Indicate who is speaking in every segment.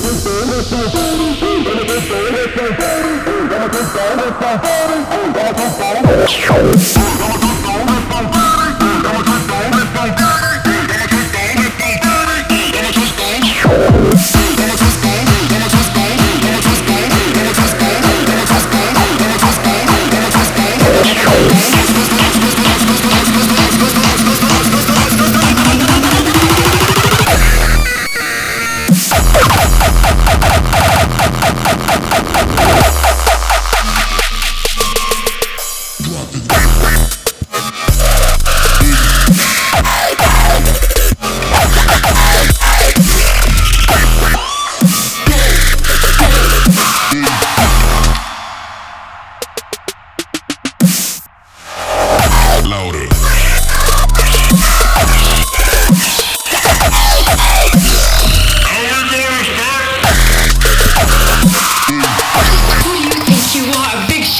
Speaker 1: Louder.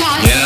Speaker 2: Yeah.